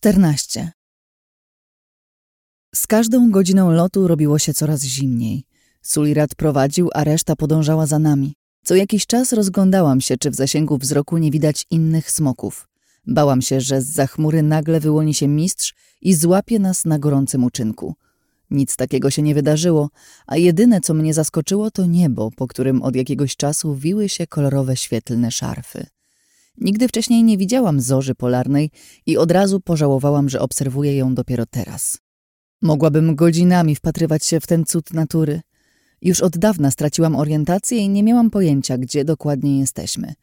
14. Z każdą godziną lotu robiło się coraz zimniej. Sulirat prowadził, a reszta podążała za nami. Co jakiś czas rozglądałam się, czy w zasięgu wzroku nie widać innych smoków. Bałam się, że z za chmury nagle wyłoni się mistrz i złapie nas na gorącym uczynku. Nic takiego się nie wydarzyło, a jedyne, co mnie zaskoczyło, to niebo, po którym od jakiegoś czasu wiły się kolorowe świetlne szarfy. Nigdy wcześniej nie widziałam zorzy polarnej i od razu pożałowałam, że obserwuję ją dopiero teraz. Mogłabym godzinami wpatrywać się w ten cud natury. Już od dawna straciłam orientację i nie miałam pojęcia, gdzie dokładnie jesteśmy.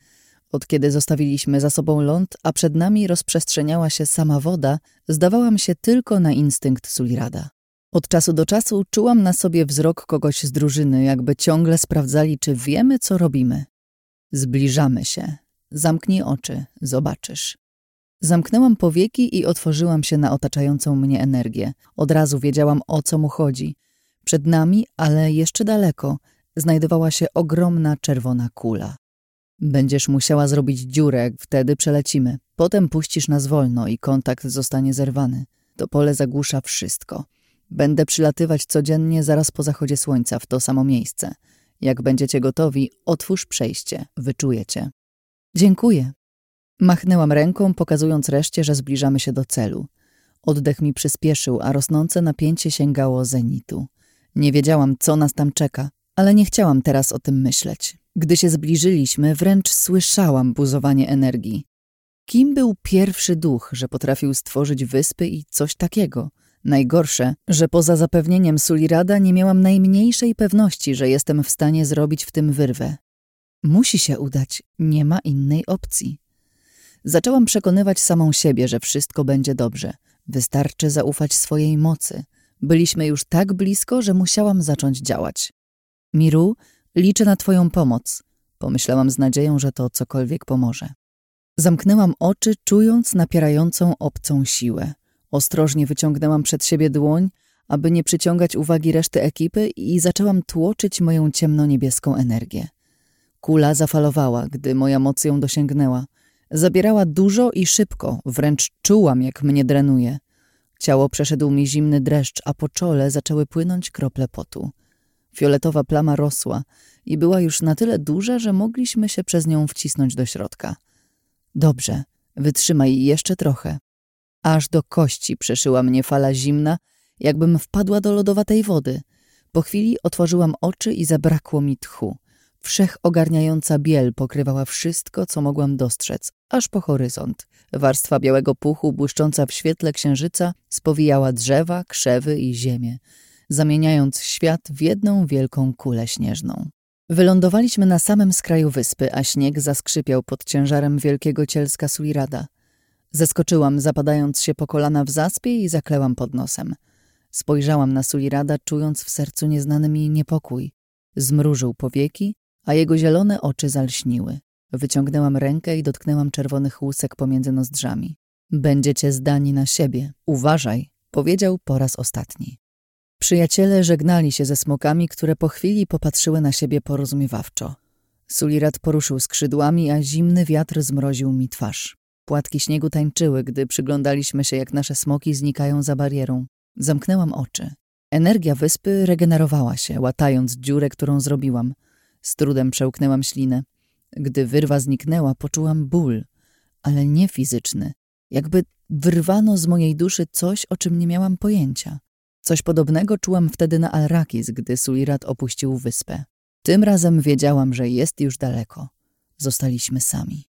Od kiedy zostawiliśmy za sobą ląd, a przed nami rozprzestrzeniała się sama woda, zdawałam się tylko na instynkt Sulirada. Od czasu do czasu czułam na sobie wzrok kogoś z drużyny, jakby ciągle sprawdzali, czy wiemy, co robimy. Zbliżamy się. Zamknij oczy, zobaczysz. Zamknęłam powieki i otworzyłam się na otaczającą mnie energię. Od razu wiedziałam, o co mu chodzi. Przed nami, ale jeszcze daleko, znajdowała się ogromna czerwona kula. Będziesz musiała zrobić dziurę, wtedy przelecimy. Potem puścisz nas wolno i kontakt zostanie zerwany. To pole zagłusza wszystko. Będę przylatywać codziennie zaraz po zachodzie słońca w to samo miejsce. Jak będziecie gotowi, otwórz przejście, wyczujecie. Dziękuję. Machnęłam ręką, pokazując reszcie, że zbliżamy się do celu. Oddech mi przyspieszył, a rosnące napięcie sięgało zenitu. Nie wiedziałam, co nas tam czeka, ale nie chciałam teraz o tym myśleć. Gdy się zbliżyliśmy, wręcz słyszałam buzowanie energii. Kim był pierwszy duch, że potrafił stworzyć wyspy i coś takiego? Najgorsze, że poza zapewnieniem Sulirada nie miałam najmniejszej pewności, że jestem w stanie zrobić w tym wyrwę. Musi się udać, nie ma innej opcji. Zaczęłam przekonywać samą siebie, że wszystko będzie dobrze. Wystarczy zaufać swojej mocy. Byliśmy już tak blisko, że musiałam zacząć działać. Miru, liczę na twoją pomoc. Pomyślałam z nadzieją, że to cokolwiek pomoże. Zamknęłam oczy, czując napierającą obcą siłę. Ostrożnie wyciągnęłam przed siebie dłoń, aby nie przyciągać uwagi reszty ekipy i zaczęłam tłoczyć moją ciemno-niebieską energię. Kula zafalowała, gdy moja moc ją dosięgnęła. Zabierała dużo i szybko, wręcz czułam, jak mnie drenuje. Ciało przeszedł mi zimny dreszcz, a po czole zaczęły płynąć krople potu. Fioletowa plama rosła i była już na tyle duża, że mogliśmy się przez nią wcisnąć do środka. Dobrze, wytrzymaj jeszcze trochę. Aż do kości przeszyła mnie fala zimna, jakbym wpadła do lodowatej wody. Po chwili otworzyłam oczy i zabrakło mi tchu. Wszechogarniająca biel pokrywała wszystko, co mogłam dostrzec, aż po horyzont. Warstwa białego puchu, błyszcząca w świetle księżyca, spowijała drzewa, krzewy i ziemię, zamieniając świat w jedną wielką kulę śnieżną. Wylądowaliśmy na samym skraju wyspy, a śnieg zaskrzypiał pod ciężarem wielkiego cielska Sulirada. Zeskoczyłam, zapadając się po kolana w zaspie i zaklełam pod nosem. Spojrzałam na Sulirada, czując w sercu nieznany mi niepokój. Zmrużył powieki, a jego zielone oczy zalśniły. Wyciągnęłam rękę i dotknęłam czerwonych łusek pomiędzy nozdrzami. Będziecie zdani na siebie. Uważaj, powiedział po raz ostatni. Przyjaciele żegnali się ze smokami, które po chwili popatrzyły na siebie porozumiewawczo. Sulirat poruszył skrzydłami, a zimny wiatr zmroził mi twarz. Płatki śniegu tańczyły, gdy przyglądaliśmy się, jak nasze smoki znikają za barierą. Zamknęłam oczy. Energia wyspy regenerowała się, łatając dziurę, którą zrobiłam. Z trudem przełknęłam ślinę. Gdy wyrwa zniknęła, poczułam ból, ale nie fizyczny. Jakby wyrwano z mojej duszy coś, o czym nie miałam pojęcia. Coś podobnego czułam wtedy na Alrakis, gdy Sulirat opuścił wyspę. Tym razem wiedziałam, że jest już daleko. Zostaliśmy sami.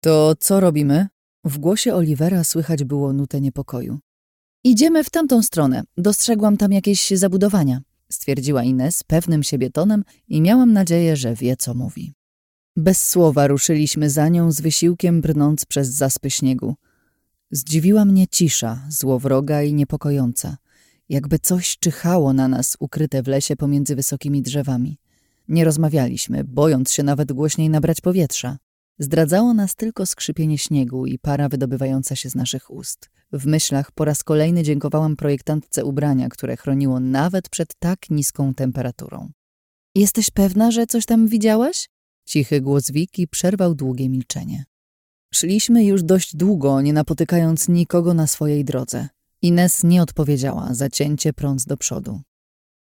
To co robimy? W głosie Olivera słychać było nutę niepokoju. Idziemy w tamtą stronę. Dostrzegłam tam jakieś zabudowania, stwierdziła Ines pewnym siebie tonem i miałam nadzieję, że wie, co mówi. Bez słowa ruszyliśmy za nią z wysiłkiem brnąc przez zaspy śniegu. Zdziwiła mnie cisza, złowroga i niepokojąca. Jakby coś czyhało na nas ukryte w lesie pomiędzy wysokimi drzewami. Nie rozmawialiśmy, bojąc się nawet głośniej nabrać powietrza. Zdradzało nas tylko skrzypienie śniegu i para wydobywająca się z naszych ust. W myślach po raz kolejny dziękowałam projektantce ubrania, które chroniło nawet przed tak niską temperaturą. Jesteś pewna, że coś tam widziałaś? Cichy głos Wiki przerwał długie milczenie. Szliśmy już dość długo, nie napotykając nikogo na swojej drodze. Ines nie odpowiedziała, zacięcie prąc do przodu.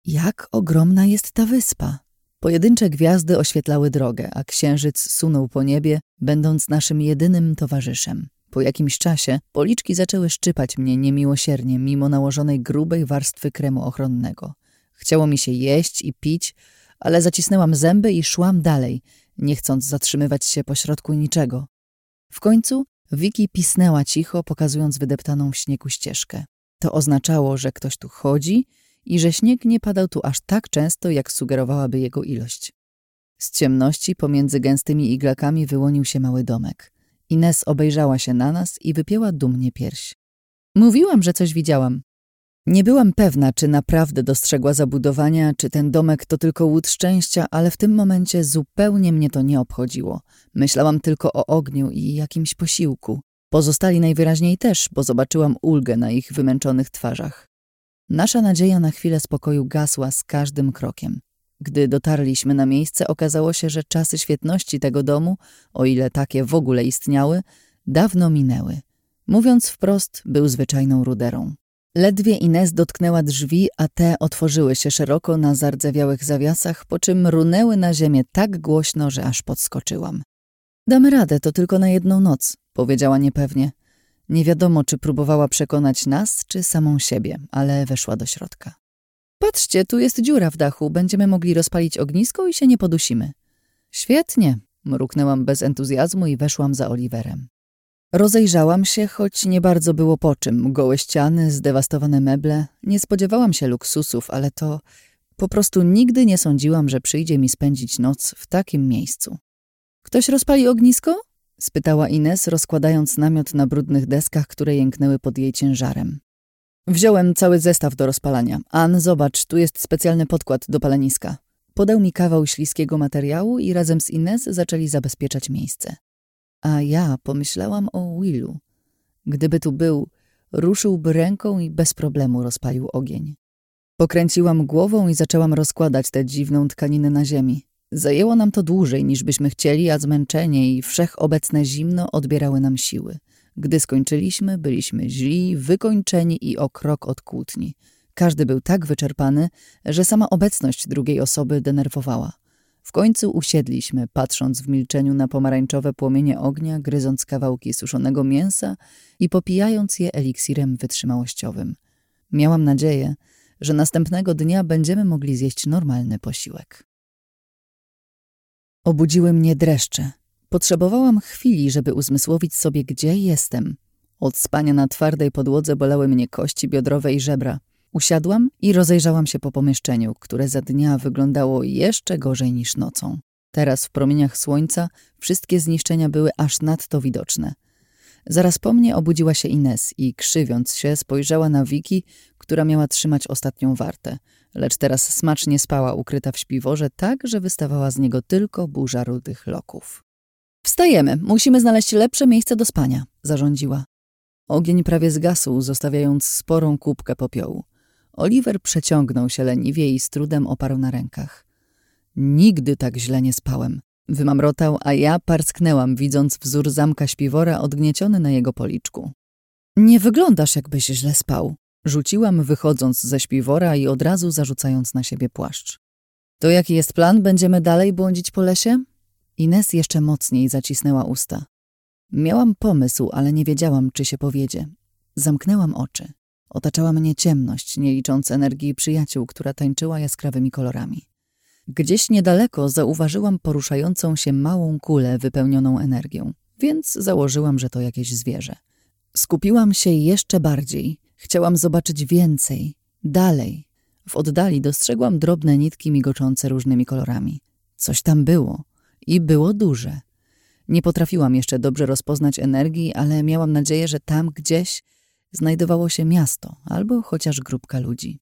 Jak ogromna jest ta wyspa! Pojedyncze gwiazdy oświetlały drogę, a księżyc sunął po niebie, będąc naszym jedynym towarzyszem. Po jakimś czasie policzki zaczęły szczypać mnie niemiłosiernie, mimo nałożonej grubej warstwy kremu ochronnego. Chciało mi się jeść i pić, ale zacisnęłam zęby i szłam dalej, nie chcąc zatrzymywać się pośrodku niczego. W końcu Wiki pisnęła cicho, pokazując wydeptaną w śniegu ścieżkę. To oznaczało, że ktoś tu chodzi i że śnieg nie padał tu aż tak często, jak sugerowałaby jego ilość. Z ciemności pomiędzy gęstymi iglakami wyłonił się mały domek. Ines obejrzała się na nas i wypięła dumnie pierś. Mówiłam, że coś widziałam. Nie byłam pewna, czy naprawdę dostrzegła zabudowania, czy ten domek to tylko łód szczęścia, ale w tym momencie zupełnie mnie to nie obchodziło. Myślałam tylko o ogniu i jakimś posiłku. Pozostali najwyraźniej też, bo zobaczyłam ulgę na ich wymęczonych twarzach. Nasza nadzieja na chwilę spokoju gasła z każdym krokiem. Gdy dotarliśmy na miejsce, okazało się, że czasy świetności tego domu, o ile takie w ogóle istniały, dawno minęły. Mówiąc wprost, był zwyczajną ruderą. Ledwie Ines dotknęła drzwi, a te otworzyły się szeroko na zardzewiałych zawiasach, po czym runęły na ziemię tak głośno, że aż podskoczyłam. Damy radę, to tylko na jedną noc, powiedziała niepewnie. Nie wiadomo, czy próbowała przekonać nas, czy samą siebie, ale weszła do środka. Patrzcie, tu jest dziura w dachu, będziemy mogli rozpalić ognisko i się nie podusimy. Świetnie, mruknęłam bez entuzjazmu i weszłam za Oliverem. Rozejrzałam się, choć nie bardzo było po czym. Gołe ściany, zdewastowane meble. Nie spodziewałam się luksusów, ale to... Po prostu nigdy nie sądziłam, że przyjdzie mi spędzić noc w takim miejscu. Ktoś rozpali ognisko? Spytała Ines, rozkładając namiot na brudnych deskach, które jęknęły pod jej ciężarem. Wziąłem cały zestaw do rozpalania. An, zobacz, tu jest specjalny podkład do paleniska. Podał mi kawał śliskiego materiału i razem z Ines zaczęli zabezpieczać miejsce. A ja pomyślałam o Willu. Gdyby tu był, ruszyłby ręką i bez problemu rozpalił ogień. Pokręciłam głową i zaczęłam rozkładać tę dziwną tkaninę na ziemi. Zajęło nam to dłużej niż byśmy chcieli, a zmęczenie i wszechobecne zimno odbierały nam siły. Gdy skończyliśmy, byliśmy źli, wykończeni i o krok od kłótni. Każdy był tak wyczerpany, że sama obecność drugiej osoby denerwowała. W końcu usiedliśmy, patrząc w milczeniu na pomarańczowe płomienie ognia, gryząc kawałki suszonego mięsa i popijając je eliksirem wytrzymałościowym. Miałam nadzieję, że następnego dnia będziemy mogli zjeść normalny posiłek. Obudziły mnie dreszcze. Potrzebowałam chwili, żeby uzmysłowić sobie, gdzie jestem. Od spania na twardej podłodze bolały mnie kości biodrowe i żebra. Usiadłam i rozejrzałam się po pomieszczeniu, które za dnia wyglądało jeszcze gorzej niż nocą. Teraz w promieniach słońca wszystkie zniszczenia były aż nadto widoczne. Zaraz po mnie obudziła się Ines i krzywiąc się spojrzała na Wiki, która miała trzymać ostatnią wartę, lecz teraz smacznie spała ukryta w śpiworze tak, że wystawała z niego tylko burza rudych loków. Wstajemy, musimy znaleźć lepsze miejsce do spania, zarządziła. Ogień prawie zgasł, zostawiając sporą kubkę popiołu. Oliver przeciągnął się leniwie i z trudem oparł na rękach. Nigdy tak źle nie spałem. Wymamrotał, a ja parsknęłam, widząc wzór zamka śpiwora odgnieciony na jego policzku. Nie wyglądasz, jakbyś źle spał. Rzuciłam, wychodząc ze śpiwora i od razu zarzucając na siebie płaszcz. To jaki jest plan? Będziemy dalej błądzić po lesie? Ines jeszcze mocniej zacisnęła usta. Miałam pomysł, ale nie wiedziałam, czy się powiedzie. Zamknęłam oczy. Otaczała mnie ciemność, nie licząc energii przyjaciół, która tańczyła jaskrawymi kolorami. Gdzieś niedaleko zauważyłam poruszającą się małą kulę wypełnioną energią, więc założyłam, że to jakieś zwierzę. Skupiłam się jeszcze bardziej. Chciałam zobaczyć więcej, dalej. W oddali dostrzegłam drobne nitki migoczące różnymi kolorami. Coś tam było i było duże. Nie potrafiłam jeszcze dobrze rozpoznać energii, ale miałam nadzieję, że tam gdzieś znajdowało się miasto albo chociaż grupka ludzi.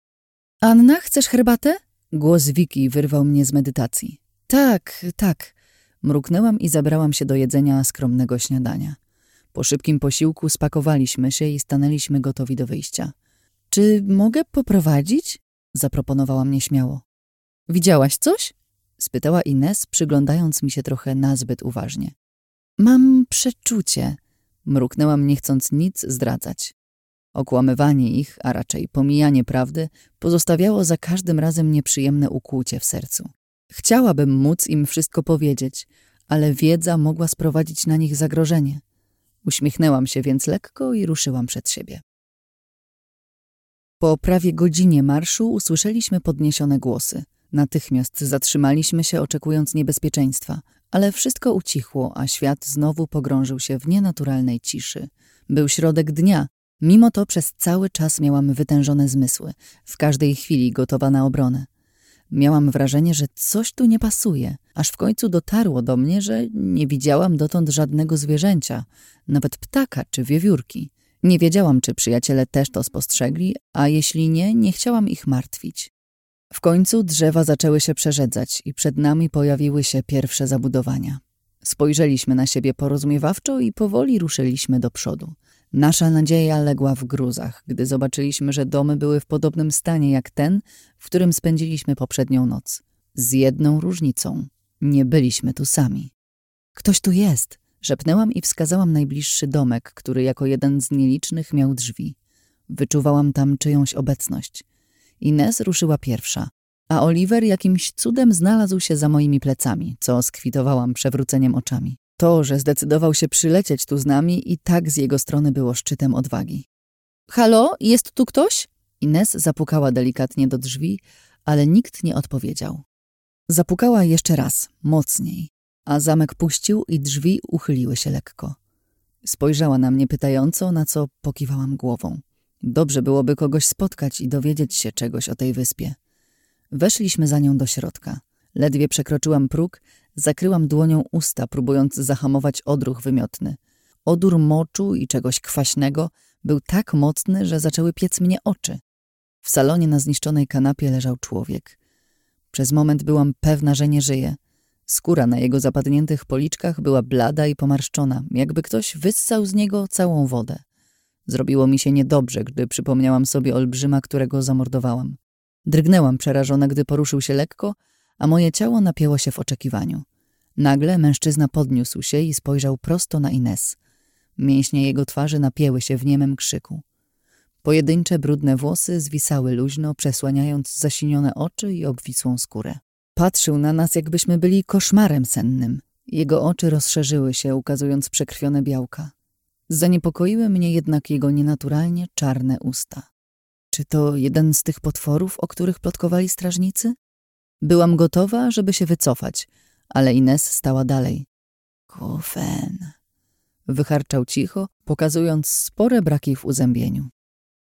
Anna, chcesz herbatę? Głos Wiki wyrwał mnie z medytacji. Tak, tak. Mruknęłam i zabrałam się do jedzenia skromnego śniadania. Po szybkim posiłku spakowaliśmy się i stanęliśmy gotowi do wyjścia. Czy mogę poprowadzić? Zaproponowała mnie śmiało. Widziałaś coś? spytała Ines, przyglądając mi się trochę nazbyt uważnie. Mam przeczucie, mruknęłam nie chcąc nic zdradzać. Okłamywanie ich, a raczej pomijanie prawdy, pozostawiało za każdym razem nieprzyjemne ukłucie w sercu. Chciałabym móc im wszystko powiedzieć, ale wiedza mogła sprowadzić na nich zagrożenie. Uśmiechnęłam się więc lekko i ruszyłam przed siebie. Po prawie godzinie marszu usłyszeliśmy podniesione głosy. Natychmiast zatrzymaliśmy się, oczekując niebezpieczeństwa, ale wszystko ucichło, a świat znowu pogrążył się w nienaturalnej ciszy. Był środek dnia, mimo to przez cały czas miałam wytężone zmysły, w każdej chwili gotowa na obronę. Miałam wrażenie, że coś tu nie pasuje, aż w końcu dotarło do mnie, że nie widziałam dotąd żadnego zwierzęcia, nawet ptaka czy wiewiórki. Nie wiedziałam, czy przyjaciele też to spostrzegli, a jeśli nie, nie chciałam ich martwić. W końcu drzewa zaczęły się przerzedzać i przed nami pojawiły się pierwsze zabudowania. Spojrzeliśmy na siebie porozumiewawczo i powoli ruszyliśmy do przodu. Nasza nadzieja legła w gruzach, gdy zobaczyliśmy, że domy były w podobnym stanie jak ten, w którym spędziliśmy poprzednią noc. Z jedną różnicą. Nie byliśmy tu sami. Ktoś tu jest, szepnęłam i wskazałam najbliższy domek, który jako jeden z nielicznych miał drzwi. Wyczuwałam tam czyjąś obecność. Ines ruszyła pierwsza, a Oliver jakimś cudem znalazł się za moimi plecami, co skwitowałam przewróceniem oczami. To, że zdecydował się przylecieć tu z nami i tak z jego strony było szczytem odwagi. Halo, jest tu ktoś? Ines zapukała delikatnie do drzwi, ale nikt nie odpowiedział. Zapukała jeszcze raz, mocniej, a zamek puścił i drzwi uchyliły się lekko. Spojrzała na mnie pytająco, na co pokiwałam głową. Dobrze byłoby kogoś spotkać i dowiedzieć się czegoś o tej wyspie. Weszliśmy za nią do środka. Ledwie przekroczyłam próg, zakryłam dłonią usta, próbując zahamować odruch wymiotny. Odór moczu i czegoś kwaśnego był tak mocny, że zaczęły piec mnie oczy. W salonie na zniszczonej kanapie leżał człowiek. Przez moment byłam pewna, że nie żyje. Skóra na jego zapadniętych policzkach była blada i pomarszczona, jakby ktoś wyssał z niego całą wodę. Zrobiło mi się niedobrze, gdy przypomniałam sobie olbrzyma, którego zamordowałam. Drgnęłam przerażona, gdy poruszył się lekko, a moje ciało napięło się w oczekiwaniu. Nagle mężczyzna podniósł się i spojrzał prosto na Ines. Mięśnie jego twarzy napięły się w niemym krzyku. Pojedyncze, brudne włosy zwisały luźno, przesłaniając zasinione oczy i obwisłą skórę. Patrzył na nas, jakbyśmy byli koszmarem sennym. Jego oczy rozszerzyły się, ukazując przekrwione białka. Zaniepokoiły mnie jednak jego nienaturalnie czarne usta. Czy to jeden z tych potworów, o których plotkowali strażnicy? Byłam gotowa, żeby się wycofać, ale Ines stała dalej. Kufen. Wycharczał cicho, pokazując spore braki w uzębieniu.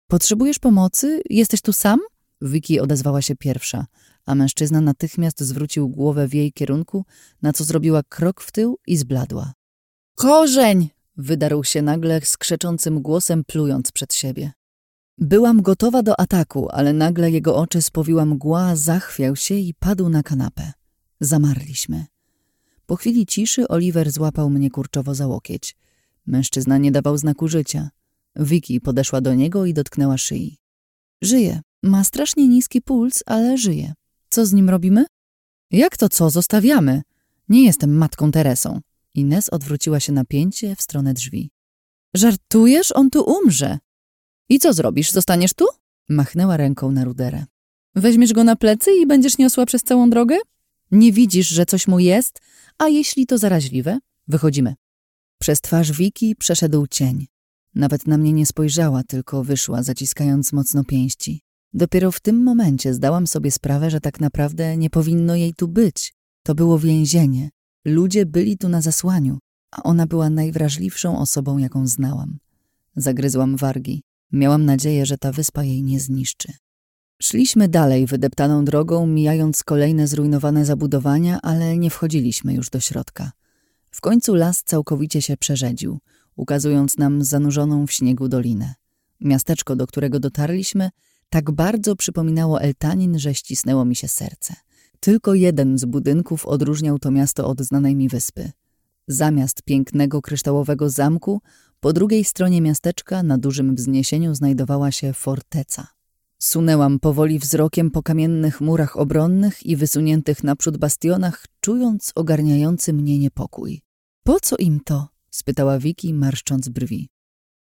Potrzebujesz pomocy? Jesteś tu sam? Wiki odezwała się pierwsza, a mężczyzna natychmiast zwrócił głowę w jej kierunku, na co zrobiła krok w tył i zbladła. Korzeń! Wydarł się nagle skrzeczącym głosem, plując przed siebie. Byłam gotowa do ataku, ale nagle jego oczy spowiła mgła, zachwiał się i padł na kanapę. Zamarliśmy. Po chwili ciszy Oliver złapał mnie kurczowo za łokieć. Mężczyzna nie dawał znaku życia. Vicky podeszła do niego i dotknęła szyi. Żyje. Ma strasznie niski puls, ale żyje. Co z nim robimy? Jak to co? Zostawiamy. Nie jestem matką Teresą. Ines odwróciła się na pięcie w stronę drzwi. Żartujesz? On tu umrze. I co zrobisz? Zostaniesz tu? Machnęła ręką na ruderę. Weźmiesz go na plecy i będziesz niosła przez całą drogę? Nie widzisz, że coś mu jest? A jeśli to zaraźliwe? Wychodzimy. Przez twarz Wiki przeszedł cień. Nawet na mnie nie spojrzała, tylko wyszła, zaciskając mocno pięści. Dopiero w tym momencie zdałam sobie sprawę, że tak naprawdę nie powinno jej tu być. To było więzienie. Ludzie byli tu na zasłaniu, a ona była najwrażliwszą osobą, jaką znałam. Zagryzłam wargi. Miałam nadzieję, że ta wyspa jej nie zniszczy. Szliśmy dalej wydeptaną drogą, mijając kolejne zrujnowane zabudowania, ale nie wchodziliśmy już do środka. W końcu las całkowicie się przerzedził, ukazując nam zanurzoną w śniegu dolinę. Miasteczko, do którego dotarliśmy, tak bardzo przypominało Eltanin, że ścisnęło mi się serce. Tylko jeden z budynków odróżniał to miasto od znanej mi wyspy. Zamiast pięknego kryształowego zamku, po drugiej stronie miasteczka na dużym wzniesieniu znajdowała się forteca. Sunęłam powoli wzrokiem po kamiennych murach obronnych i wysuniętych naprzód bastionach, czując ogarniający mnie niepokój. Po co im to? spytała Wiki, marszcząc brwi.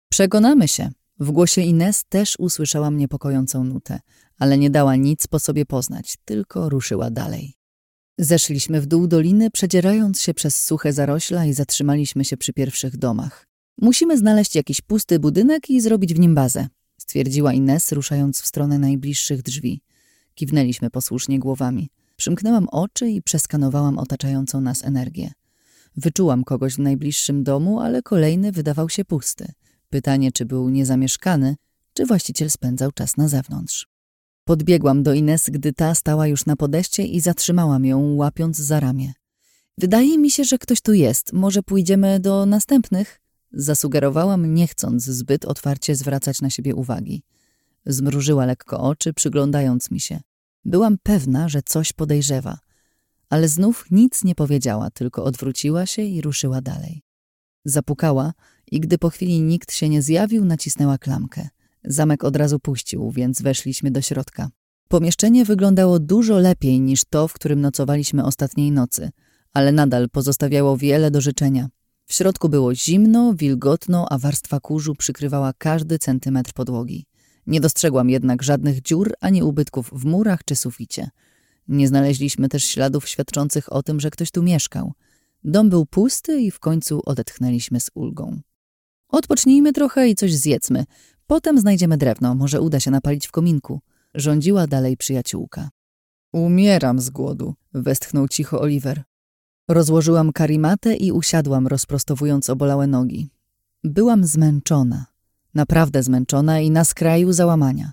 Przekonamy się. W głosie Ines też usłyszałam niepokojącą nutę, ale nie dała nic po sobie poznać, tylko ruszyła dalej. Zeszliśmy w dół doliny, przedzierając się przez suche zarośla i zatrzymaliśmy się przy pierwszych domach. Musimy znaleźć jakiś pusty budynek i zrobić w nim bazę, stwierdziła Ines, ruszając w stronę najbliższych drzwi. Kiwnęliśmy posłusznie głowami. Przymknęłam oczy i przeskanowałam otaczającą nas energię. Wyczułam kogoś w najbliższym domu, ale kolejny wydawał się pusty. Pytanie, czy był niezamieszkany, czy właściciel spędzał czas na zewnątrz. Podbiegłam do Ines, gdy ta stała już na podejście i zatrzymałam ją, łapiąc za ramię. Wydaje mi się, że ktoś tu jest. Może pójdziemy do następnych? Zasugerowałam, nie chcąc zbyt otwarcie zwracać na siebie uwagi. Zmrużyła lekko oczy, przyglądając mi się. Byłam pewna, że coś podejrzewa, ale znów nic nie powiedziała, tylko odwróciła się i ruszyła dalej. Zapukała i gdy po chwili nikt się nie zjawił, nacisnęła klamkę. Zamek od razu puścił, więc weszliśmy do środka. Pomieszczenie wyglądało dużo lepiej niż to, w którym nocowaliśmy ostatniej nocy, ale nadal pozostawiało wiele do życzenia. W środku było zimno, wilgotno, a warstwa kurzu przykrywała każdy centymetr podłogi. Nie dostrzegłam jednak żadnych dziur ani ubytków w murach czy suficie. Nie znaleźliśmy też śladów świadczących o tym, że ktoś tu mieszkał. Dom był pusty i w końcu odetchnęliśmy z ulgą. Odpocznijmy trochę i coś zjedzmy. Potem znajdziemy drewno, może uda się napalić w kominku. Rządziła dalej przyjaciółka. Umieram z głodu, westchnął cicho Oliver. Rozłożyłam karimatę i usiadłam, rozprostowując obolałe nogi. Byłam zmęczona, naprawdę zmęczona i na skraju załamania.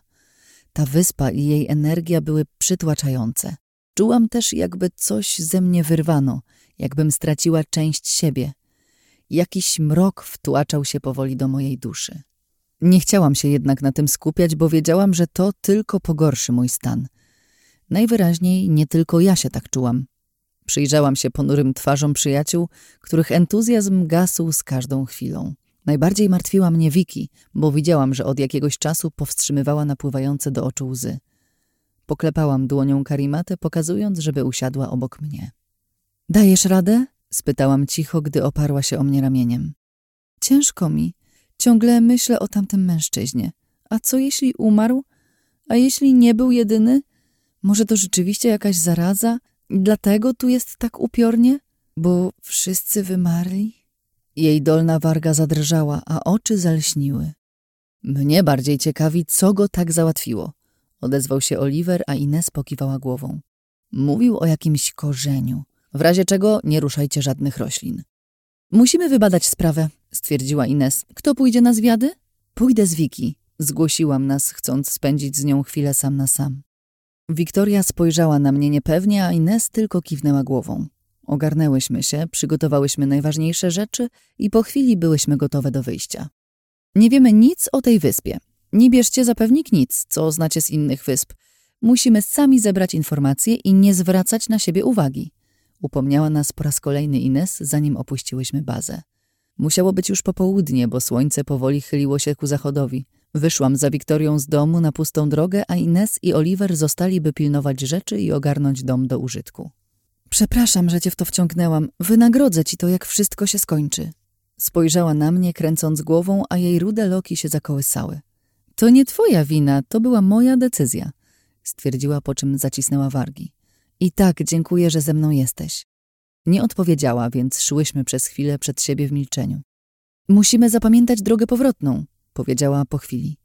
Ta wyspa i jej energia były przytłaczające. Czułam też, jakby coś ze mnie wyrwano, jakbym straciła część siebie. Jakiś mrok wtłaczał się powoli do mojej duszy. Nie chciałam się jednak na tym skupiać, bo wiedziałam, że to tylko pogorszy mój stan. Najwyraźniej nie tylko ja się tak czułam. Przyjrzałam się ponurym twarzom przyjaciół, których entuzjazm gasł z każdą chwilą. Najbardziej martwiła mnie Wiki, bo widziałam, że od jakiegoś czasu powstrzymywała napływające do oczu łzy. Poklepałam dłonią Karimatę, pokazując, żeby usiadła obok mnie. Dajesz radę? spytałam cicho, gdy oparła się o mnie ramieniem. Ciężko mi. Ciągle myślę o tamtym mężczyźnie. A co jeśli umarł? A jeśli nie był jedyny? Może to rzeczywiście jakaś zaraza? Dlatego tu jest tak upiornie? Bo wszyscy wymarli? Jej dolna warga zadrżała, a oczy zalśniły. Mnie bardziej ciekawi, co go tak załatwiło. Odezwał się Oliver, a Ines pokiwała głową. Mówił o jakimś korzeniu. W razie czego nie ruszajcie żadnych roślin. Musimy wybadać sprawę, stwierdziła Ines. Kto pójdzie na zwiady? Pójdę z Wiki. Zgłosiłam nas, chcąc spędzić z nią chwilę sam na sam. Wiktoria spojrzała na mnie niepewnie, a Ines tylko kiwnęła głową. Ogarnęłyśmy się, przygotowałyśmy najważniejsze rzeczy i po chwili byłyśmy gotowe do wyjścia. Nie wiemy nic o tej wyspie. Nie bierzcie za pewnik nic, co znacie z innych wysp. Musimy sami zebrać informacje i nie zwracać na siebie uwagi. Upomniała nas po raz kolejny Ines, zanim opuściłyśmy bazę. Musiało być już popołudnie, bo słońce powoli chyliło się ku zachodowi. Wyszłam za Wiktorią z domu na pustą drogę, a Ines i Oliver zostali, by pilnować rzeczy i ogarnąć dom do użytku. Przepraszam, że cię w to wciągnęłam. Wynagrodzę ci to, jak wszystko się skończy. Spojrzała na mnie, kręcąc głową, a jej rude loki się zakołysały. To nie twoja wina, to była moja decyzja, stwierdziła, po czym zacisnęła wargi. I tak dziękuję, że ze mną jesteś. Nie odpowiedziała, więc szłyśmy przez chwilę przed siebie w milczeniu. Musimy zapamiętać drogę powrotną, powiedziała po chwili.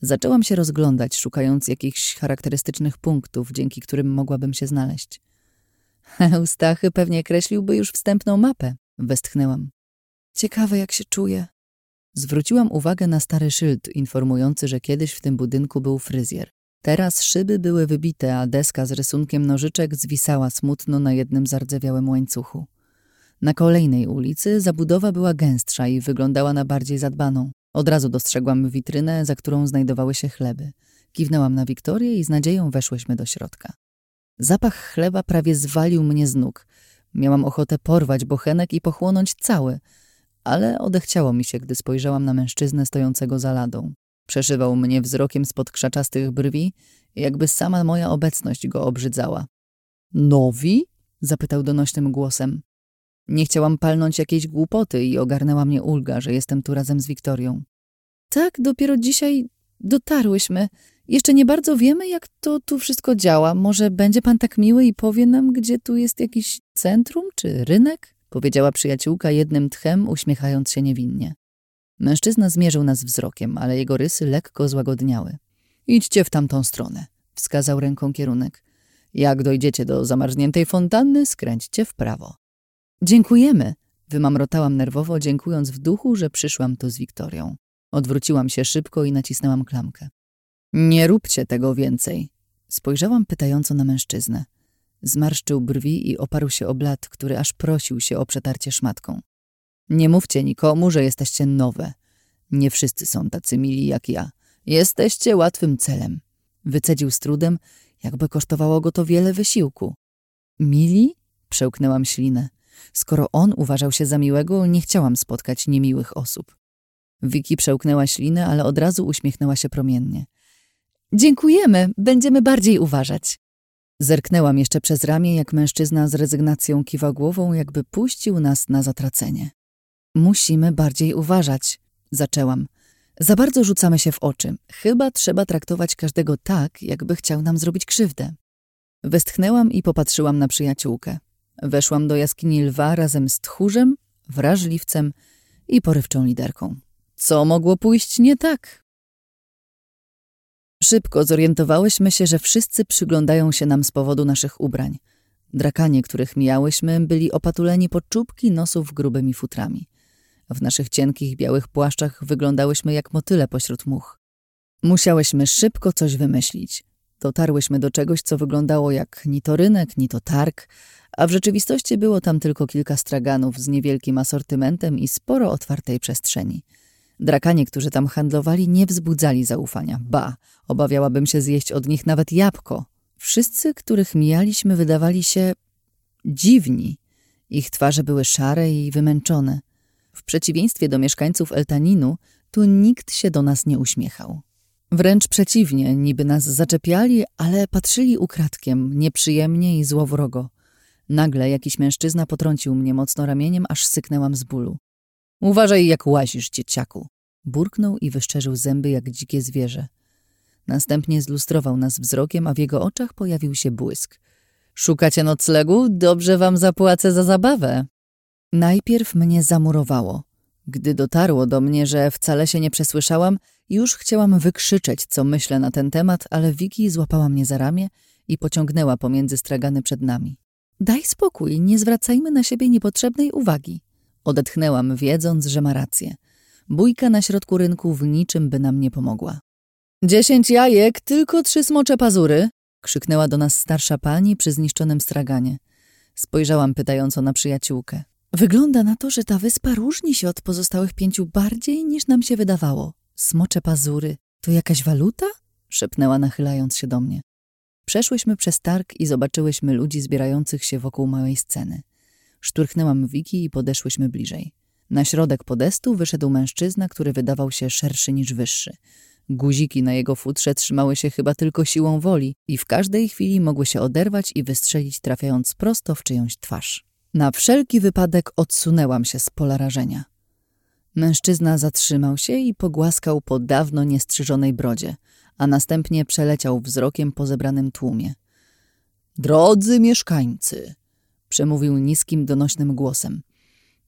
Zaczęłam się rozglądać, szukając jakichś charakterystycznych punktów, dzięki którym mogłabym się znaleźć. Eustachy pewnie kreśliłby już wstępną mapę, westchnęłam. Ciekawe, jak się czuję. Zwróciłam uwagę na stary szyld informujący, że kiedyś w tym budynku był fryzjer. Teraz szyby były wybite, a deska z rysunkiem nożyczek zwisała smutno na jednym zardzewiałym łańcuchu. Na kolejnej ulicy zabudowa była gęstsza i wyglądała na bardziej zadbaną. Od razu dostrzegłam witrynę, za którą znajdowały się chleby. Kiwnęłam na Wiktorię i z nadzieją weszłyśmy do środka. Zapach chleba prawie zwalił mnie z nóg. Miałam ochotę porwać bochenek i pochłonąć cały, ale odechciało mi się, gdy spojrzałam na mężczyznę stojącego za ladą. Przeszywał mnie wzrokiem spod krzaczastych brwi, jakby sama moja obecność go obrzydzała. Nowi? zapytał donośnym głosem. Nie chciałam palnąć jakiejś głupoty i ogarnęła mnie ulga, że jestem tu razem z Wiktorią. Tak, dopiero dzisiaj dotarłyśmy. Jeszcze nie bardzo wiemy, jak to tu wszystko działa. Może będzie pan tak miły i powie nam, gdzie tu jest jakiś centrum czy rynek? Powiedziała przyjaciółka jednym tchem, uśmiechając się niewinnie. Mężczyzna zmierzył nas wzrokiem, ale jego rysy lekko złagodniały. Idźcie w tamtą stronę, wskazał ręką kierunek. Jak dojdziecie do zamarzniętej fontanny, skręćcie w prawo. Dziękujemy, wymamrotałam nerwowo, dziękując w duchu, że przyszłam tu z Wiktorią. Odwróciłam się szybko i nacisnęłam klamkę. Nie róbcie tego więcej. Spojrzałam pytająco na mężczyznę. Zmarszczył brwi i oparł się o blat, który aż prosił się o przetarcie szmatką. Nie mówcie nikomu, że jesteście nowe. Nie wszyscy są tacy mili jak ja. Jesteście łatwym celem. Wycedził z trudem, jakby kosztowało go to wiele wysiłku. Mili? Przełknęłam ślinę. Skoro on uważał się za miłego, nie chciałam spotkać niemiłych osób. Wiki przełknęła ślinę, ale od razu uśmiechnęła się promiennie. Dziękujemy, będziemy bardziej uważać. Zerknęłam jeszcze przez ramię, jak mężczyzna z rezygnacją kiwa głową, jakby puścił nas na zatracenie. Musimy bardziej uważać, zaczęłam. Za bardzo rzucamy się w oczy. Chyba trzeba traktować każdego tak, jakby chciał nam zrobić krzywdę. Westchnęłam i popatrzyłam na przyjaciółkę. Weszłam do jaskini lwa razem z tchórzem, wrażliwcem i porywczą liderką. Co mogło pójść nie tak? Szybko zorientowałyśmy się, że wszyscy przyglądają się nam z powodu naszych ubrań. Drakanie, których mijałyśmy, byli opatuleni po czubki nosów grubymi futrami. W naszych cienkich, białych płaszczach wyglądałyśmy jak motyle pośród much. Musiałyśmy szybko coś wymyślić. Dotarłyśmy do czegoś, co wyglądało jak ni to rynek, ni to targ, a w rzeczywistości było tam tylko kilka straganów z niewielkim asortymentem i sporo otwartej przestrzeni. Drakanie, którzy tam handlowali, nie wzbudzali zaufania. Ba, obawiałabym się zjeść od nich nawet jabłko. Wszyscy, których mijaliśmy, wydawali się dziwni. Ich twarze były szare i wymęczone. W przeciwieństwie do mieszkańców Eltaninu, tu nikt się do nas nie uśmiechał. Wręcz przeciwnie, niby nas zaczepiali, ale patrzyli ukradkiem, nieprzyjemnie i złowrogo. Nagle jakiś mężczyzna potrącił mnie mocno ramieniem, aż syknęłam z bólu. Uważaj, jak łazisz, dzieciaku. Burknął i wyszczerzył zęby jak dzikie zwierzę. Następnie zlustrował nas wzrokiem, a w jego oczach pojawił się błysk. Szukacie noclegu? Dobrze wam zapłacę za zabawę. Najpierw mnie zamurowało. Gdy dotarło do mnie, że wcale się nie przesłyszałam, już chciałam wykrzyczeć, co myślę na ten temat, ale Wiki złapała mnie za ramię i pociągnęła pomiędzy stragany przed nami. Daj spokój, nie zwracajmy na siebie niepotrzebnej uwagi. Odetchnęłam, wiedząc, że ma rację. Bójka na środku rynku w niczym by nam nie pomogła. Dziesięć jajek, tylko trzy smocze pazury, krzyknęła do nas starsza pani przy zniszczonym straganie. Spojrzałam pytająco na przyjaciółkę. Wygląda na to, że ta wyspa różni się od pozostałych pięciu bardziej niż nam się wydawało. Smocze pazury. To jakaś waluta? szepnęła nachylając się do mnie. Przeszłyśmy przez targ i zobaczyłyśmy ludzi zbierających się wokół małej sceny. Szturchnęłam Wiki i podeszłyśmy bliżej. Na środek podestu wyszedł mężczyzna, który wydawał się szerszy niż wyższy. Guziki na jego futrze trzymały się chyba tylko siłą woli i w każdej chwili mogły się oderwać i wystrzelić, trafiając prosto w czyjąś twarz. Na wszelki wypadek odsunęłam się z pola rażenia. Mężczyzna zatrzymał się i pogłaskał po dawno niestrzyżonej brodzie, a następnie przeleciał wzrokiem po zebranym tłumie. Drodzy mieszkańcy, przemówił niskim, donośnym głosem.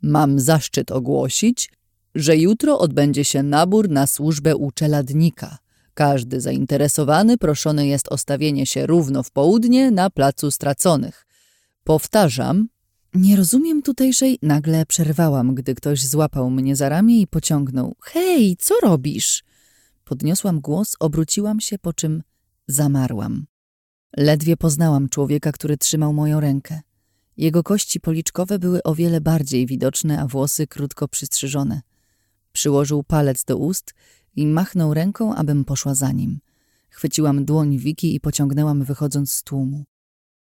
Mam zaszczyt ogłosić, że jutro odbędzie się nabór na służbę u czeladnika. Każdy zainteresowany proszony jest o stawienie się równo w południe na placu straconych. Powtarzam, nie rozumiem tutejszej... Nagle przerwałam, gdy ktoś złapał mnie za ramię i pociągnął. Hej, co robisz? Podniosłam głos, obróciłam się, po czym zamarłam. Ledwie poznałam człowieka, który trzymał moją rękę. Jego kości policzkowe były o wiele bardziej widoczne, a włosy krótko przystrzyżone. Przyłożył palec do ust i machnął ręką, abym poszła za nim. Chwyciłam dłoń Wiki i pociągnęłam wychodząc z tłumu.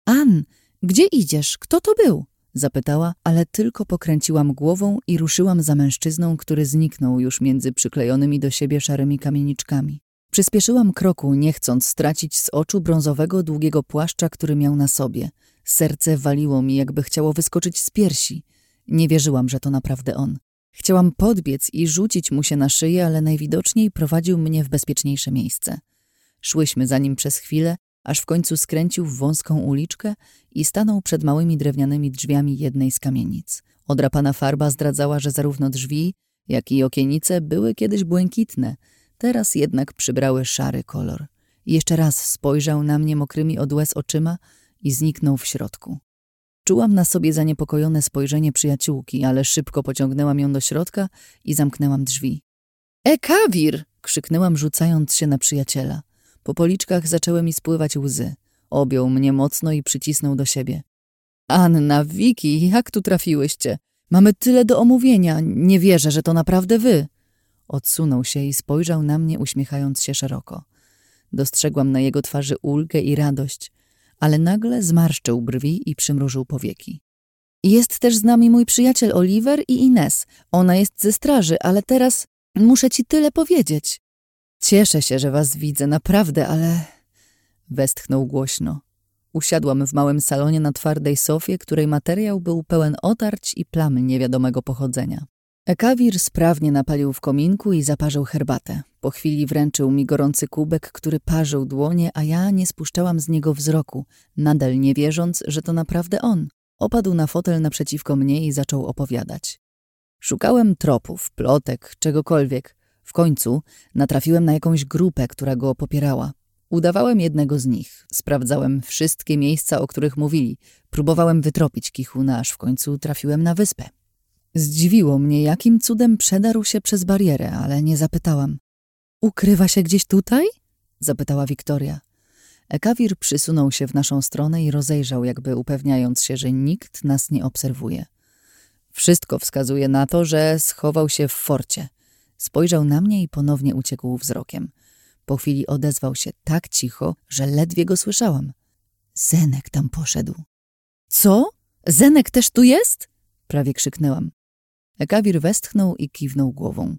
An, gdzie idziesz? Kto to był? Zapytała, ale tylko pokręciłam głową i ruszyłam za mężczyzną, który zniknął już między przyklejonymi do siebie szarymi kamieniczkami. Przyspieszyłam kroku, nie chcąc stracić z oczu brązowego, długiego płaszcza, który miał na sobie. Serce waliło mi, jakby chciało wyskoczyć z piersi. Nie wierzyłam, że to naprawdę on. Chciałam podbiec i rzucić mu się na szyję, ale najwidoczniej prowadził mnie w bezpieczniejsze miejsce. Szłyśmy za nim przez chwilę, aż w końcu skręcił w wąską uliczkę i stanął przed małymi drewnianymi drzwiami jednej z kamienic. Odrapana farba zdradzała, że zarówno drzwi, jak i okienice były kiedyś błękitne, teraz jednak przybrały szary kolor. Jeszcze raz spojrzał na mnie mokrymi od łez oczyma i zniknął w środku. Czułam na sobie zaniepokojone spojrzenie przyjaciółki, ale szybko pociągnęłam ją do środka i zamknęłam drzwi. E, Kawir! krzyknęłam, rzucając się na przyjaciela. Po policzkach zaczęły mi spływać łzy. Objął mnie mocno i przycisnął do siebie. Anna, Wiki, jak tu trafiłyście? Mamy tyle do omówienia. Nie wierzę, że to naprawdę wy. Odsunął się i spojrzał na mnie, uśmiechając się szeroko. Dostrzegłam na jego twarzy ulgę i radość, ale nagle zmarszczył brwi i przymrużył powieki. Jest też z nami mój przyjaciel Oliver i Ines. Ona jest ze straży, ale teraz muszę ci tyle powiedzieć. Cieszę się, że was widzę, naprawdę, ale... Westchnął głośno. Usiadłam w małym salonie na twardej sofie, której materiał był pełen otarć i plam niewiadomego pochodzenia. Ekawir sprawnie napalił w kominku i zaparzył herbatę. Po chwili wręczył mi gorący kubek, który parzył dłonie, a ja nie spuszczałam z niego wzroku, nadal nie wierząc, że to naprawdę on. Opadł na fotel naprzeciwko mnie i zaczął opowiadać. Szukałem tropów, plotek, czegokolwiek. W końcu natrafiłem na jakąś grupę, która go popierała. Udawałem jednego z nich. Sprawdzałem wszystkie miejsca, o których mówili. Próbowałem wytropić Kichuna, aż w końcu trafiłem na wyspę. Zdziwiło mnie, jakim cudem przedarł się przez barierę, ale nie zapytałam. Ukrywa się gdzieś tutaj? zapytała Wiktoria. Ekawir przysunął się w naszą stronę i rozejrzał, jakby upewniając się, że nikt nas nie obserwuje. Wszystko wskazuje na to, że schował się w forcie. Spojrzał na mnie i ponownie uciekł wzrokiem. Po chwili odezwał się tak cicho, że ledwie go słyszałam. Zenek tam poszedł. Co? Zenek też tu jest? Prawie krzyknęłam. Ekawir westchnął i kiwnął głową.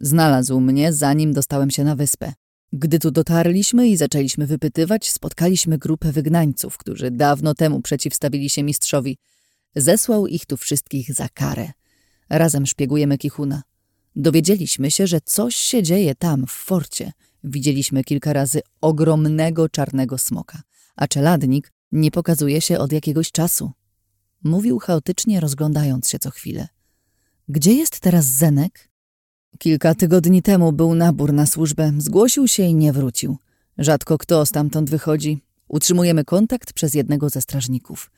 Znalazł mnie, zanim dostałem się na wyspę. Gdy tu dotarliśmy i zaczęliśmy wypytywać, spotkaliśmy grupę wygnańców, którzy dawno temu przeciwstawili się mistrzowi. Zesłał ich tu wszystkich za karę. Razem szpiegujemy Kichuna. Dowiedzieliśmy się, że coś się dzieje tam, w forcie. Widzieliśmy kilka razy ogromnego czarnego smoka, a czeladnik nie pokazuje się od jakiegoś czasu. Mówił chaotycznie, rozglądając się co chwilę. Gdzie jest teraz Zenek? Kilka tygodni temu był nabór na służbę, zgłosił się i nie wrócił. Rzadko kto stamtąd wychodzi. Utrzymujemy kontakt przez jednego ze strażników.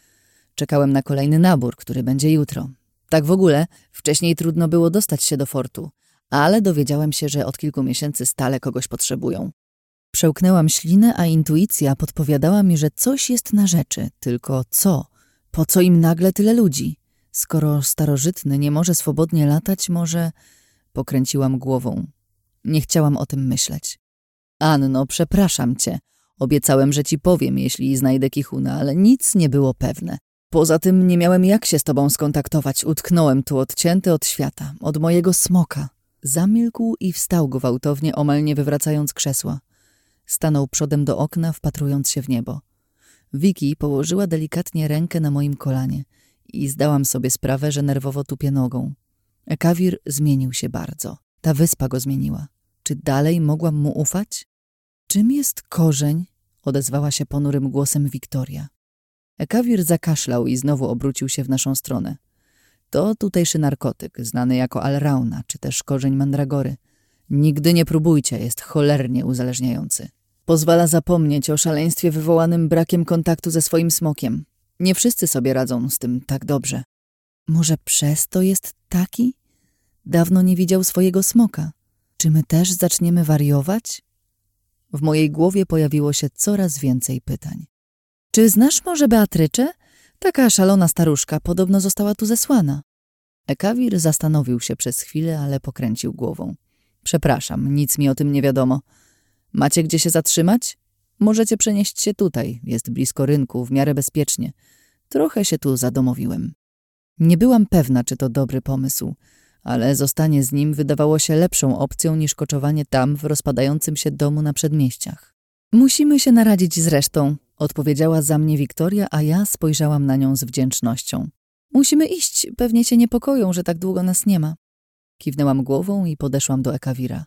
Czekałem na kolejny nabór, który będzie jutro. Tak w ogóle, wcześniej trudno było dostać się do fortu, ale dowiedziałem się, że od kilku miesięcy stale kogoś potrzebują. Przełknęłam ślinę, a intuicja podpowiadała mi, że coś jest na rzeczy, tylko co? Po co im nagle tyle ludzi? Skoro starożytny nie może swobodnie latać, może... Pokręciłam głową. Nie chciałam o tym myśleć. Anno, przepraszam cię. Obiecałem, że ci powiem, jeśli znajdę Kichuna, ale nic nie było pewne. Poza tym nie miałem jak się z tobą skontaktować. Utknąłem tu odcięty od świata, od mojego smoka. Zamilkł i wstał gwałtownie, omal nie wywracając krzesła. Stanął przodem do okna, wpatrując się w niebo. Wiki położyła delikatnie rękę na moim kolanie i zdałam sobie sprawę, że nerwowo tupię nogą. Ekawir zmienił się bardzo. Ta wyspa go zmieniła. Czy dalej mogłam mu ufać? Czym jest korzeń? odezwała się ponurym głosem Wiktoria. Ekawir zakaszlał i znowu obrócił się w naszą stronę. To tutejszy narkotyk, znany jako alrauna, czy też korzeń mandragory. Nigdy nie próbujcie, jest cholernie uzależniający. Pozwala zapomnieć o szaleństwie wywołanym brakiem kontaktu ze swoim smokiem. Nie wszyscy sobie radzą z tym tak dobrze. Może przez to jest taki? Dawno nie widział swojego smoka. Czy my też zaczniemy wariować? W mojej głowie pojawiło się coraz więcej pytań. Czy znasz może Beatrycze? Taka szalona staruszka podobno została tu zesłana. Ekawir zastanowił się przez chwilę, ale pokręcił głową. Przepraszam, nic mi o tym nie wiadomo. Macie gdzie się zatrzymać? Możecie przenieść się tutaj, jest blisko rynku, w miarę bezpiecznie. Trochę się tu zadomowiłem. Nie byłam pewna, czy to dobry pomysł, ale zostanie z nim wydawało się lepszą opcją niż koczowanie tam w rozpadającym się domu na przedmieściach. Musimy się naradzić z resztą, odpowiedziała za mnie Wiktoria, a ja spojrzałam na nią z wdzięcznością. Musimy iść, pewnie cię niepokoją, że tak długo nas nie ma. Kiwnęłam głową i podeszłam do Ekawira.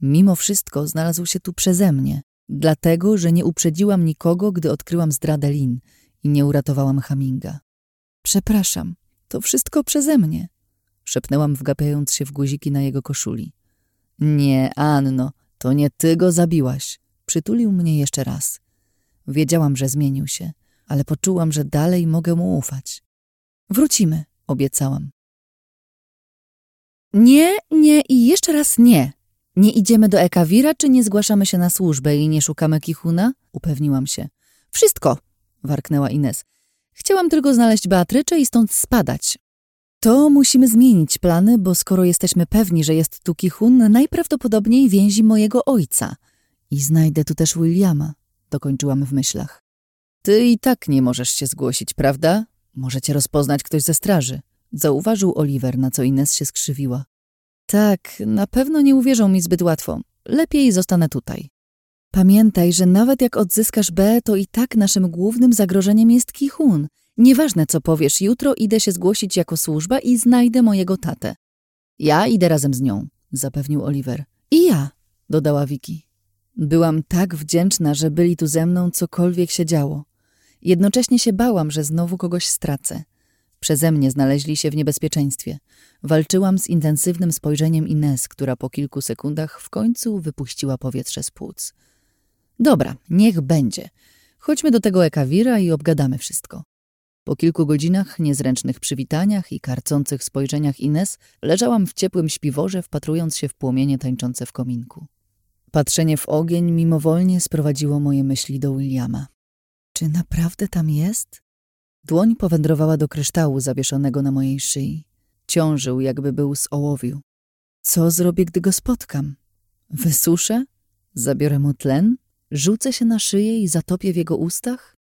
Mimo wszystko znalazł się tu przeze mnie, dlatego, że nie uprzedziłam nikogo, gdy odkryłam zdradę Lin i nie uratowałam Haminga. Przepraszam, to wszystko przeze mnie, szepnęłam wgapiając się w guziki na jego koszuli. Nie, Anno, to nie ty go zabiłaś. Przytulił mnie jeszcze raz. Wiedziałam, że zmienił się, ale poczułam, że dalej mogę mu ufać. Wrócimy, obiecałam. Nie, nie i jeszcze raz nie. Nie idziemy do Ekawira, czy nie zgłaszamy się na służbę i nie szukamy Kichuna? Upewniłam się. Wszystko, warknęła Ines. Chciałam tylko znaleźć Beatryczę i stąd spadać. To musimy zmienić plany, bo skoro jesteśmy pewni, że jest tu Kichun, najprawdopodobniej więzi mojego ojca. I znajdę tu też Williama, dokończyłam w myślach. Ty i tak nie możesz się zgłosić, prawda? Możecie rozpoznać ktoś ze straży. Zauważył Oliver, na co Ines się skrzywiła. Tak, na pewno nie uwierzą mi zbyt łatwo. Lepiej zostanę tutaj. Pamiętaj, że nawet jak odzyskasz B, to i tak naszym głównym zagrożeniem jest Kichun. Nieważne, co powiesz, jutro idę się zgłosić jako służba i znajdę mojego tatę. Ja idę razem z nią, zapewnił Oliver. I ja, dodała Vicky. Byłam tak wdzięczna, że byli tu ze mną, cokolwiek się działo. Jednocześnie się bałam, że znowu kogoś stracę. Przeze mnie znaleźli się w niebezpieczeństwie. Walczyłam z intensywnym spojrzeniem Ines, która po kilku sekundach w końcu wypuściła powietrze z płuc. Dobra, niech będzie. Chodźmy do tego ekawira i obgadamy wszystko. Po kilku godzinach, niezręcznych przywitaniach i karcących spojrzeniach Ines, leżałam w ciepłym śpiworze, wpatrując się w płomienie tańczące w kominku. Patrzenie w ogień mimowolnie sprowadziło moje myśli do Williama. Czy naprawdę tam jest? Dłoń powędrowała do kryształu zawieszonego na mojej szyi. Ciążył, jakby był z ołowiu. Co zrobię, gdy go spotkam? Wysuszę? Zabiorę mu tlen? Rzucę się na szyję i zatopię w jego ustach?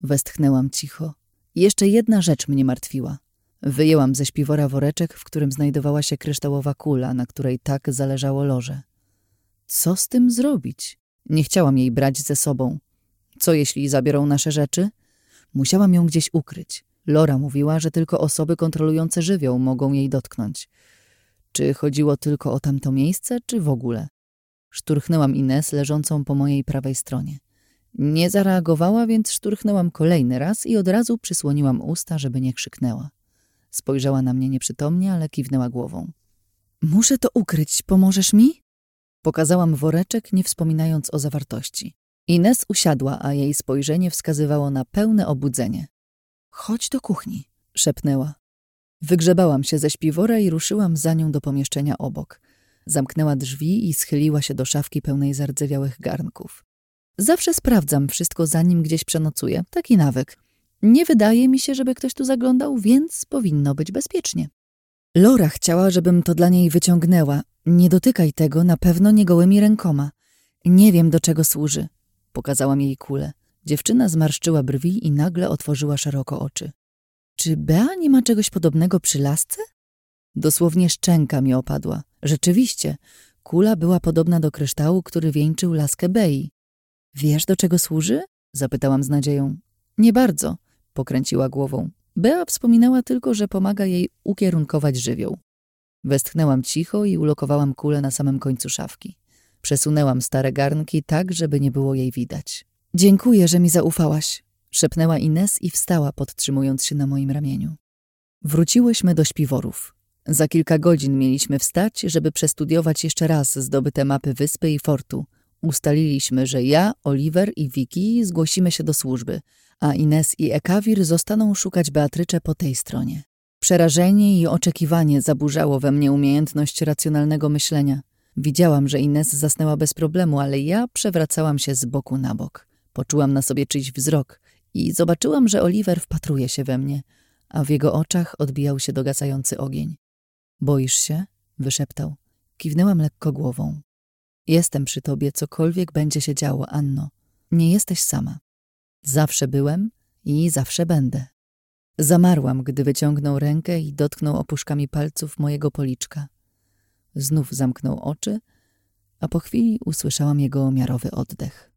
Westchnęłam cicho. Jeszcze jedna rzecz mnie martwiła. Wyjęłam ze śpiwora woreczek, w którym znajdowała się kryształowa kula, na której tak zależało loże. Co z tym zrobić? Nie chciałam jej brać ze sobą. Co jeśli zabiorą nasze rzeczy? Musiałam ją gdzieś ukryć. Lora mówiła, że tylko osoby kontrolujące żywioł mogą jej dotknąć. Czy chodziło tylko o tamto miejsce, czy w ogóle? Szturchnęłam Ines leżącą po mojej prawej stronie. Nie zareagowała, więc szturchnęłam kolejny raz i od razu przysłoniłam usta, żeby nie krzyknęła. Spojrzała na mnie nieprzytomnie, ale kiwnęła głową. Muszę to ukryć, pomożesz mi? Pokazałam woreczek, nie wspominając o zawartości. Ines usiadła, a jej spojrzenie wskazywało na pełne obudzenie. Chodź do kuchni, szepnęła. Wygrzebałam się ze śpiwora i ruszyłam za nią do pomieszczenia obok. Zamknęła drzwi i schyliła się do szafki pełnej zardzewiałych garnków. Zawsze sprawdzam wszystko, zanim gdzieś przenocuję. Taki nawyk. Nie wydaje mi się, żeby ktoś tu zaglądał, więc powinno być bezpiecznie. Lora chciała, żebym to dla niej wyciągnęła. Nie dotykaj tego, na pewno nie gołymi rękoma. Nie wiem, do czego służy. Pokazałam jej kulę. Dziewczyna zmarszczyła brwi i nagle otworzyła szeroko oczy. Czy Bea nie ma czegoś podobnego przy lasce? Dosłownie szczęka mi opadła. Rzeczywiście, kula była podobna do kryształu, który wieńczył laskę Bei. Wiesz, do czego służy? Zapytałam z nadzieją. Nie bardzo, pokręciła głową. Bea wspominała tylko, że pomaga jej ukierunkować żywioł. Westchnęłam cicho i ulokowałam kulę na samym końcu szafki. Przesunęłam stare garnki tak, żeby nie było jej widać. Dziękuję, że mi zaufałaś, szepnęła Ines i wstała, podtrzymując się na moim ramieniu. Wróciłyśmy do śpiworów. Za kilka godzin mieliśmy wstać, żeby przestudiować jeszcze raz zdobyte mapy wyspy i fortu. Ustaliliśmy, że ja, Oliver i Vicky zgłosimy się do służby, a Ines i Ekawir zostaną szukać Beatrycze po tej stronie. Przerażenie i oczekiwanie zaburzało we mnie umiejętność racjonalnego myślenia. Widziałam, że Ines zasnęła bez problemu, ale ja przewracałam się z boku na bok. Poczułam na sobie czyjś wzrok i zobaczyłam, że Oliver wpatruje się we mnie, a w jego oczach odbijał się dogasający ogień. Boisz się? wyszeptał. Kiwnęłam lekko głową. Jestem przy tobie, cokolwiek będzie się działo, Anno. Nie jesteś sama. Zawsze byłem i zawsze będę. Zamarłam, gdy wyciągnął rękę i dotknął opuszkami palców mojego policzka. Znów zamknął oczy, a po chwili usłyszałam jego miarowy oddech.